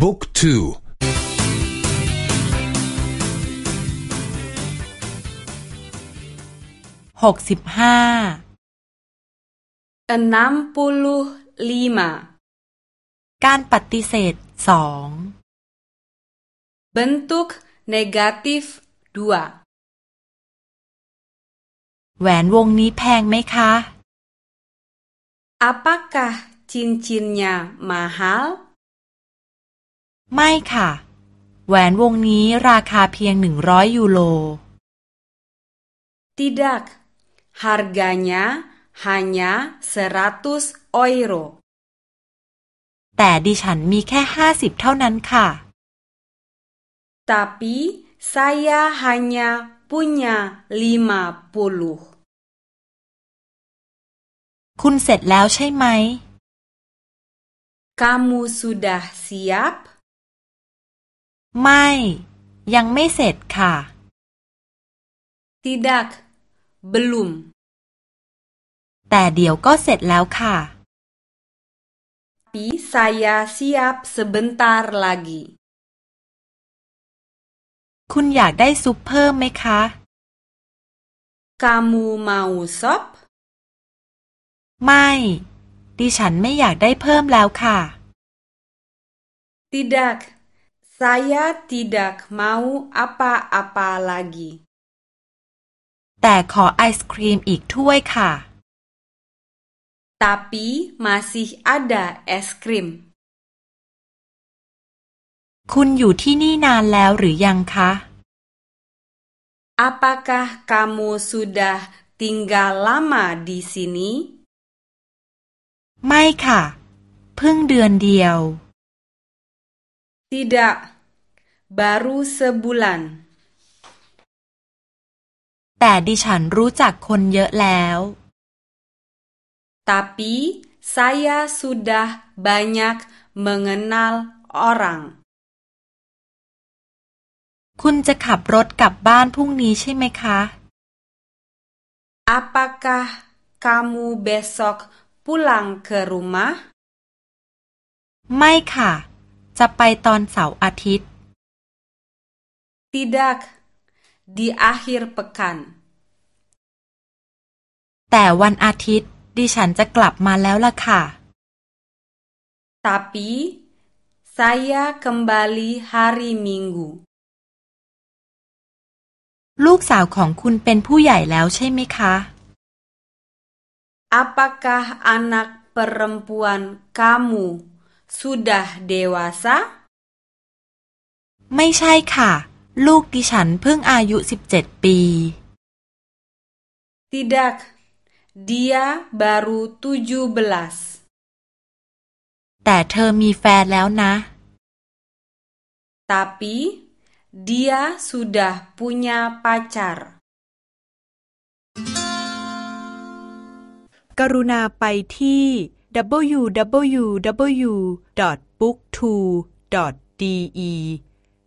บุ๊กทูหกสิบห้า enam puluh lima การปฏิเสธสอง bentuk negatif dua แหวนวงนี้แพงไหมคะ apakah cincinnya mahal ไม่ค่ะ แหวนวงนี้ราคาเพียงหนึ่งร้อยยูโร tidak harganya hanya seratus euro แต่ดิฉันมีแค่ห้าสิบเท่านั้นค่ะ tapi saya hanya punya lima puluh คุณเสร็จแล้วใช่ไหม kamu sudah siap ไม่ ยังไม่เสร็จค่ะ tidak belum แต่เดี๋ยวก็เสร็จแล้วค่ะ tapi saya siap sebentar lagi คุณอยากได้ซุปเพิ่มไหมคะ kamu mau sop ไม่ ดิฉันไม่อยากได้เพิ่มแล้วค่ะ tidak saya tidak mau apa-apa lagi แต่ขอไอศครีมอีกถ้วยค่ะ tapi masih ada es krim คุณอยู่ที่นี่นานแล้วหรือยังคะ apakah kamu sudah tinggal lama di sini ไม่ค่ะ เพิ่งเดือนเดียว tidak baru sebulan แต่ดิฉันรู้จักคนเยอะแล้ว tapi saya sudah banyak mengenal orang คุณจะขับรถกลับบ้านพรุ่งนี้ใช่ไหมคะ apakah kamu besok pulang ke rumah ไม่ค่ะ จะไปตอนเสาร์อาทิตย์ tidak di akhir pekan แต่วันอาทิตย์ดิฉันจะกลับมาแล้วล่ะค่ะ tapi saya kembali hari Minggu ลูกสาวของคุณเป็นผู้ใหญ่แล้วใช่ไหมคะ apakah anak perempuan kamu sudah dewasa ไม่ใช่ค่ะ ลูกดิฉันเพิ่งอายุสิบเจ็ดปี tidak dia baru tujuh belas แต่เธอมีแฟนแล้วนะ tapi dia sudah punya pacar กรุณาไปที่ www.booktwo.de